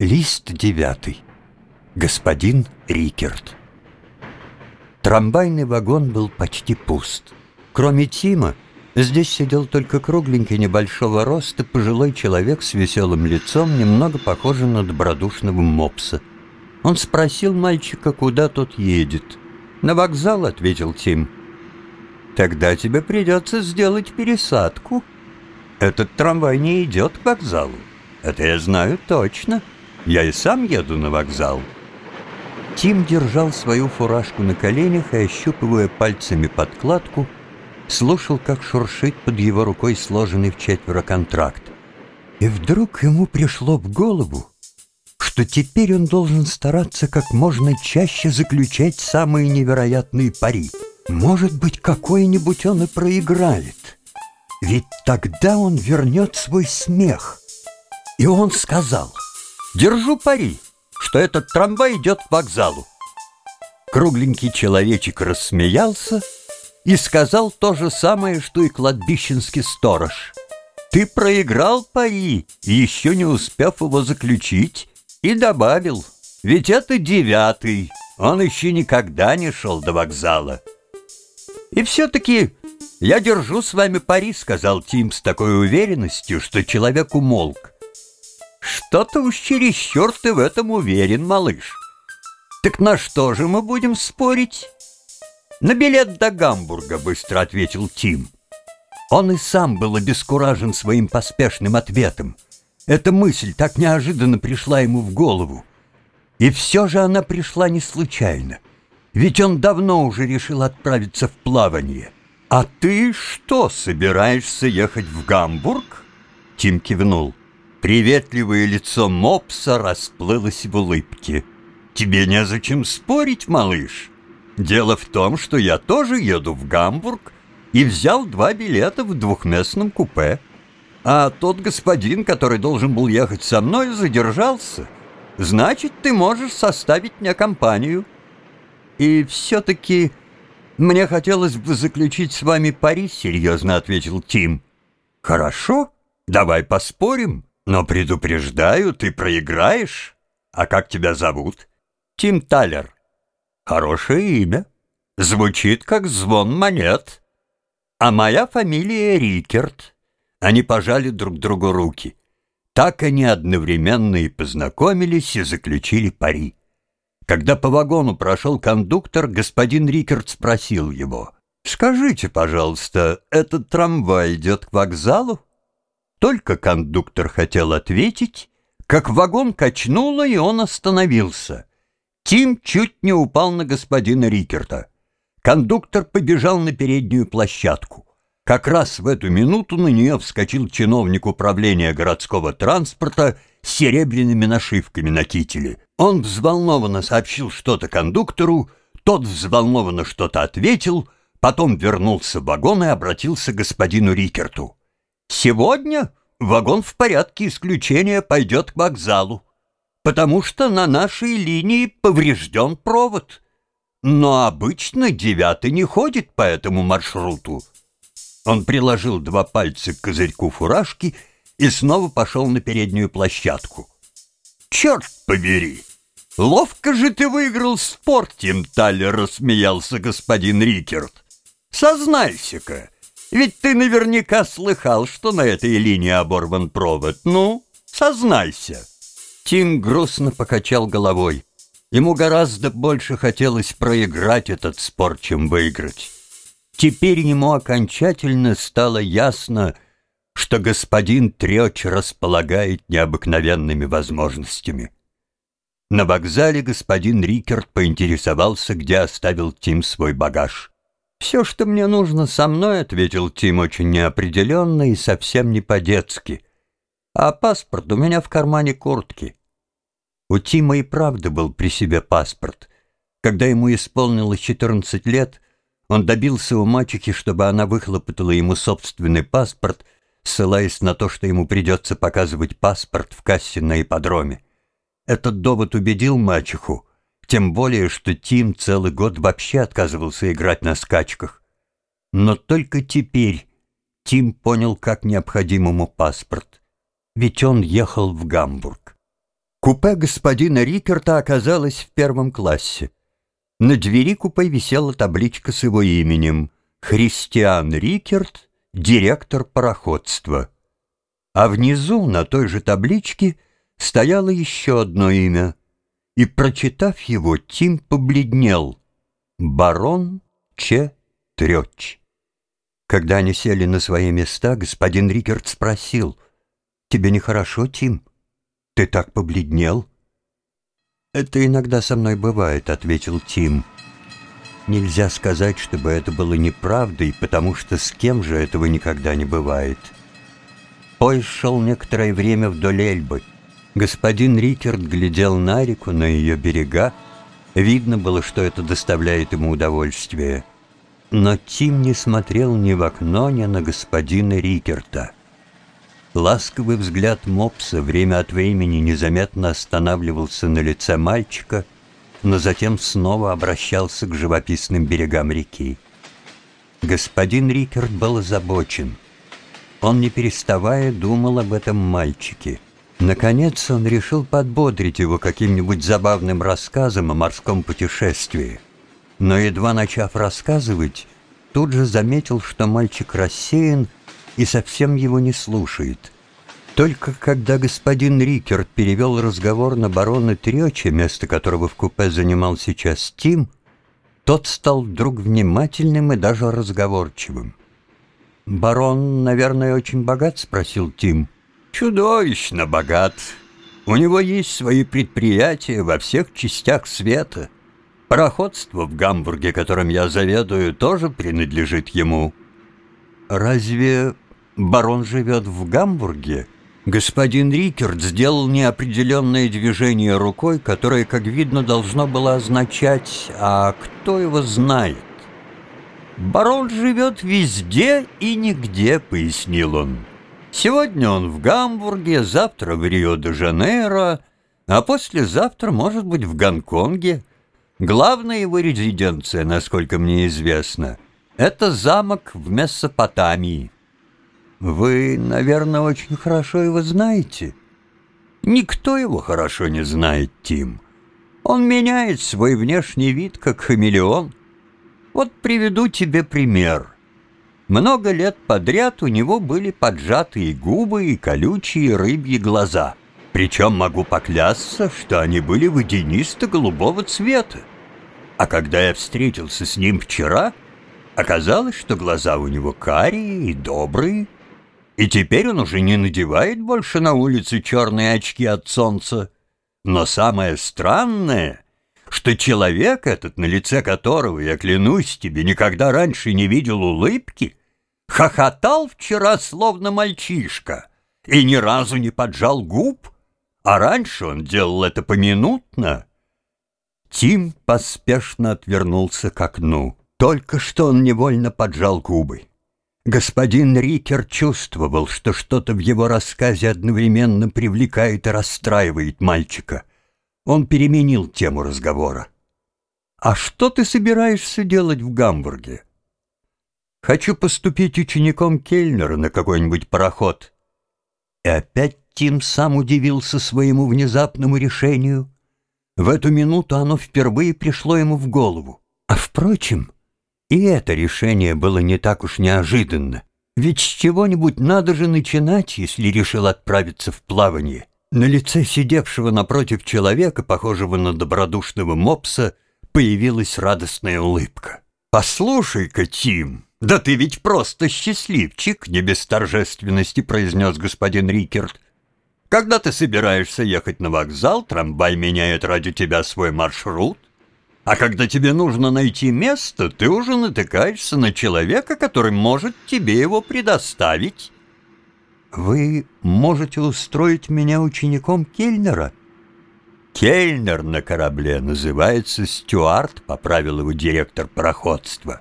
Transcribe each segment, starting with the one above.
Лист девятый. Господин Рикерт. Трамвайный вагон был почти пуст. Кроме Тима, здесь сидел только кругленький небольшого роста пожилой человек с веселым лицом, немного похожий на добродушного мопса. Он спросил мальчика, куда тот едет. «На вокзал», — ответил Тим. «Тогда тебе придется сделать пересадку. Этот трамвай не идет к вокзалу. Это я знаю точно». Я и сам еду на вокзал». Тим держал свою фуражку на коленях и, ощупывая пальцами подкладку, слушал, как шуршит под его рукой сложенный в четверо контракт. И вдруг ему пришло в голову, что теперь он должен стараться как можно чаще заключать самые невероятные пари. Может быть, какой-нибудь он и проиграет. Ведь тогда он вернет свой смех. И он сказал — Держу пари, что этот трамвай идет к вокзалу. Кругленький человечек рассмеялся и сказал то же самое, что и кладбищенский сторож. Ты проиграл пари, еще не успев его заключить, и добавил, ведь это девятый, он еще никогда не шел до вокзала. И все-таки я держу с вами пари, сказал Тим с такой уверенностью, что человек умолк. Что-то уж чересчур ты в этом уверен, малыш. Так на что же мы будем спорить? На билет до Гамбурга, быстро ответил Тим. Он и сам был обескуражен своим поспешным ответом. Эта мысль так неожиданно пришла ему в голову. И все же она пришла не случайно. Ведь он давно уже решил отправиться в плавание. «А ты что, собираешься ехать в Гамбург?» Тим кивнул. Приветливое лицо мопса расплылось в улыбке. «Тебе незачем спорить, малыш. Дело в том, что я тоже еду в Гамбург и взял два билета в двухместном купе. А тот господин, который должен был ехать со мной, задержался. Значит, ты можешь составить мне компанию. И все-таки мне хотелось бы заключить с вами пари, серьезно ответил Тим. Хорошо, давай поспорим». Но предупреждаю, ты проиграешь. А как тебя зовут? Тим Талер. Хорошее имя. Звучит как звон монет. А моя фамилия Рикерт. Они пожали друг другу руки. Так они одновременно и познакомились и заключили пари. Когда по вагону прошел кондуктор, господин Рикерт спросил его. «Скажите, пожалуйста, этот трамвай идет к вокзалу?» Только кондуктор хотел ответить, как вагон качнуло, и он остановился. Тим чуть не упал на господина Рикерта. Кондуктор побежал на переднюю площадку. Как раз в эту минуту на нее вскочил чиновник управления городского транспорта с серебряными нашивками на кителе. Он взволнованно сообщил что-то кондуктору, тот взволнованно что-то ответил, потом вернулся в вагон и обратился к господину Рикерту. Сегодня вагон в порядке исключения пойдет к вокзалу, потому что на нашей линии поврежден провод. Но обычно девятый не ходит по этому маршруту. Он приложил два пальца к козырьку фуражки и снова пошел на переднюю площадку. «Черт побери! Ловко же ты выиграл спор, Тим Таллер!» — рассмеялся господин Рикерт. «Сознайся-ка!» Ведь ты наверняка слыхал, что на этой линии оборван провод. Ну, сознайся. Тим грустно покачал головой. Ему гораздо больше хотелось проиграть этот спор, чем выиграть. Теперь ему окончательно стало ясно, что господин Трёч располагает необыкновенными возможностями. На вокзале господин Рикерт поинтересовался, где оставил Тим свой багаж. «Все, что мне нужно со мной», — ответил Тим очень неопределенно и совсем не по-детски. «А паспорт у меня в кармане куртки». У Тима и правда был при себе паспорт. Когда ему исполнилось 14 лет, он добился у мачехи, чтобы она выхлопотала ему собственный паспорт, ссылаясь на то, что ему придется показывать паспорт в кассе на ипподроме. Этот довод убедил мачеху, тем более, что Тим целый год вообще отказывался играть на скачках. Но только теперь Тим понял, как необходим ему паспорт. Ведь он ехал в Гамбург. Купе господина Рикерта оказалось в первом классе. На двери купе висела табличка с его именем «Христиан Рикерт, директор пароходства». А внизу, на той же табличке, стояло еще одно имя. И, прочитав его, Тим побледнел. Барон Че Трёч. Когда они сели на свои места, господин Рикерт спросил, «Тебе нехорошо, Тим? Ты так побледнел?» «Это иногда со мной бывает», — ответил Тим. «Нельзя сказать, чтобы это было неправдой, потому что с кем же этого никогда не бывает». Поезд шел некоторое время вдоль Эльбы. Господин Рикерт глядел на реку, на ее берега. Видно было, что это доставляет ему удовольствие. Но Тим не смотрел ни в окно, ни на господина Рикерта. Ласковый взгляд мопса время от времени незаметно останавливался на лице мальчика, но затем снова обращался к живописным берегам реки. Господин Рикерт был озабочен. Он, не переставая, думал об этом мальчике. Наконец он решил подбодрить его каким-нибудь забавным рассказом о морском путешествии. Но едва начав рассказывать, тут же заметил, что мальчик рассеян и совсем его не слушает. Только когда господин Рикерт перевел разговор на барона Треча, место которого в купе занимал сейчас Тим, тот стал вдруг внимательным и даже разговорчивым. «Барон, наверное, очень богат?» — спросил Тим. «Чудовищно богат. У него есть свои предприятия во всех частях света. Пароходство в Гамбурге, которым я заведую, тоже принадлежит ему». «Разве барон живет в Гамбурге?» Господин Рикерт сделал неопределенное движение рукой, которое, как видно, должно было означать «А кто его знает?» «Барон живет везде и нигде», — пояснил он. «Сегодня он в Гамбурге, завтра в Рио-де-Жанейро, а послезавтра, может быть, в Гонконге. Главная его резиденция, насколько мне известно, это замок в Месопотамии». «Вы, наверное, очень хорошо его знаете?» «Никто его хорошо не знает, Тим. Он меняет свой внешний вид, как хамелеон. Вот приведу тебе пример. Много лет подряд у него были поджатые губы и колючие рыбьи глаза. Причем могу поклясться, что они были водянисто-голубого цвета. А когда я встретился с ним вчера, оказалось, что глаза у него карие и добрые, и теперь он уже не надевает больше на улице черные очки от солнца. Но самое странное, что человек этот, на лице которого, я клянусь тебе, никогда раньше не видел улыбки, хохотал вчера словно мальчишка и ни разу не поджал губ, а раньше он делал это поминутно. Тим поспешно отвернулся к окну. Только что он невольно поджал губы. Господин Рикер чувствовал, что что-то в его рассказе одновременно привлекает и расстраивает мальчика. Он переменил тему разговора. «А что ты собираешься делать в Гамбурге?» «Хочу поступить учеником Кельнера на какой-нибудь пароход». И опять Тим сам удивился своему внезапному решению. В эту минуту оно впервые пришло ему в голову. А впрочем... И это решение было не так уж неожиданно. Ведь с чего-нибудь надо же начинать, если решил отправиться в плавание. На лице сидевшего напротив человека, похожего на добродушного мопса, появилась радостная улыбка. «Послушай-ка, Тим, да ты ведь просто счастливчик!» не без торжественности произнес господин Рикерт. «Когда ты собираешься ехать на вокзал, трамвай меняет ради тебя свой маршрут, а когда тебе нужно найти место, ты уже натыкаешься на человека, который может тебе его предоставить. Вы можете устроить меня учеником Кельнера? Кельнер на корабле называется стюард, поправил его директор пароходства.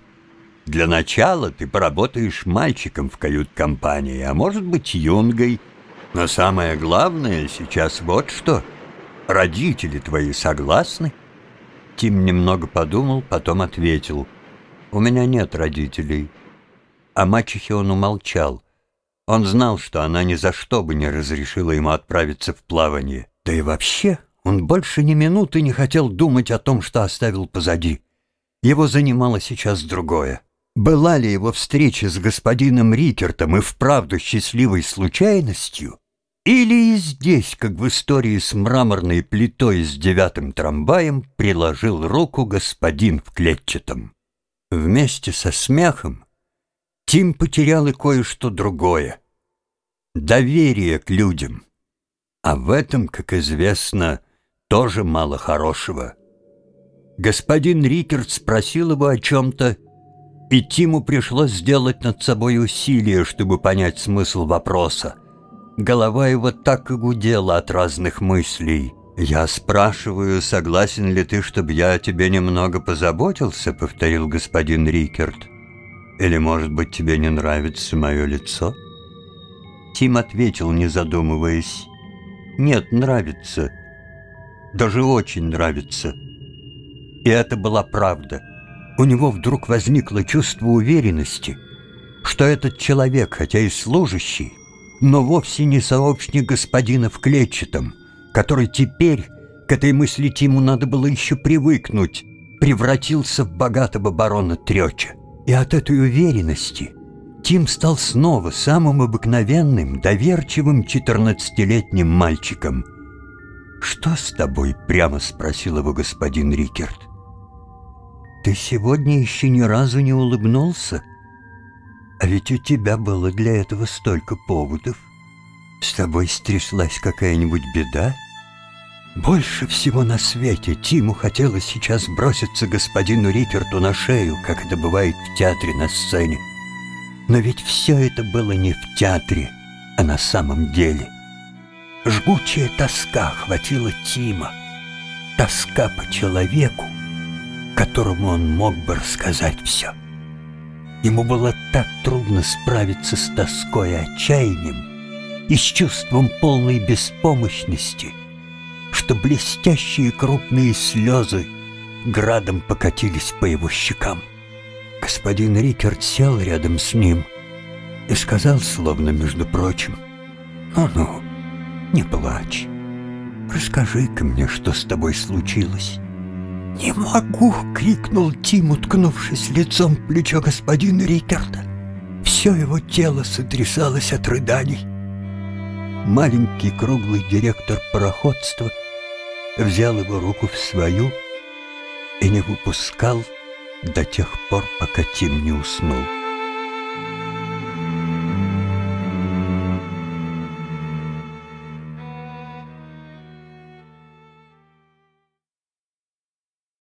Для начала ты поработаешь мальчиком в кают-компании, а может быть юнгой. Но самое главное сейчас вот что. Родители твои согласны? — Тим немного подумал, потом ответил. «У меня нет родителей». О мачехе он умолчал. Он знал, что она ни за что бы не разрешила ему отправиться в плавание. Да и вообще, он больше ни минуты не хотел думать о том, что оставил позади. Его занимало сейчас другое. Была ли его встреча с господином Рикертом и вправду счастливой случайностью? Или и здесь, как в истории с мраморной плитой с девятым трамваем, приложил руку господин в клетчатом? Вместе со смехом Тим потерял и кое-что другое — доверие к людям. А в этом, как известно, тоже мало хорошего. Господин Рикерт спросил его о чем-то, и Тиму пришлось сделать над собой усилие, чтобы понять смысл вопроса. Голова его так и гудела от разных мыслей. «Я спрашиваю, согласен ли ты, чтобы я о тебе немного позаботился?» — повторил господин Рикерт. «Или, может быть, тебе не нравится мое лицо?» Тим ответил, не задумываясь. «Нет, нравится. Даже очень нравится». И это была правда. У него вдруг возникло чувство уверенности, что этот человек, хотя и служащий, но вовсе не сообщник господина в клетчатом, который теперь, к этой мысли Тиму надо было еще привыкнуть, превратился в богатого барона Треча. И от этой уверенности Тим стал снова самым обыкновенным, доверчивым четырнадцатилетним мальчиком. «Что с тобой?» — прямо спросил его господин Рикерт. Ты сегодня еще ни разу не улыбнулся? А ведь у тебя было для этого столько поводов. С тобой стряслась какая-нибудь беда? Больше всего на свете Тиму хотелось сейчас броситься господину Рикерту на шею, как это бывает в театре на сцене. Но ведь все это было не в театре, а на самом деле. Жгучая тоска хватила Тима. Тоска по человеку, которому он мог бы рассказать все. Ему было так трудно справиться с тоской и отчаянием и с чувством полной беспомощности, что блестящие крупные слезы градом покатились по его щекам. Господин Рикерт сел рядом с ним и сказал, словно между прочим, «Ну-ну, не плачь, расскажи-ка мне, что с тобой случилось». «Не могу!» — крикнул Тим, уткнувшись лицом в плечо господина Рикерта. Все его тело сотрясалось от рыданий. Маленький круглый директор пароходства взял его руку в свою и не выпускал до тех пор, пока Тим не уснул.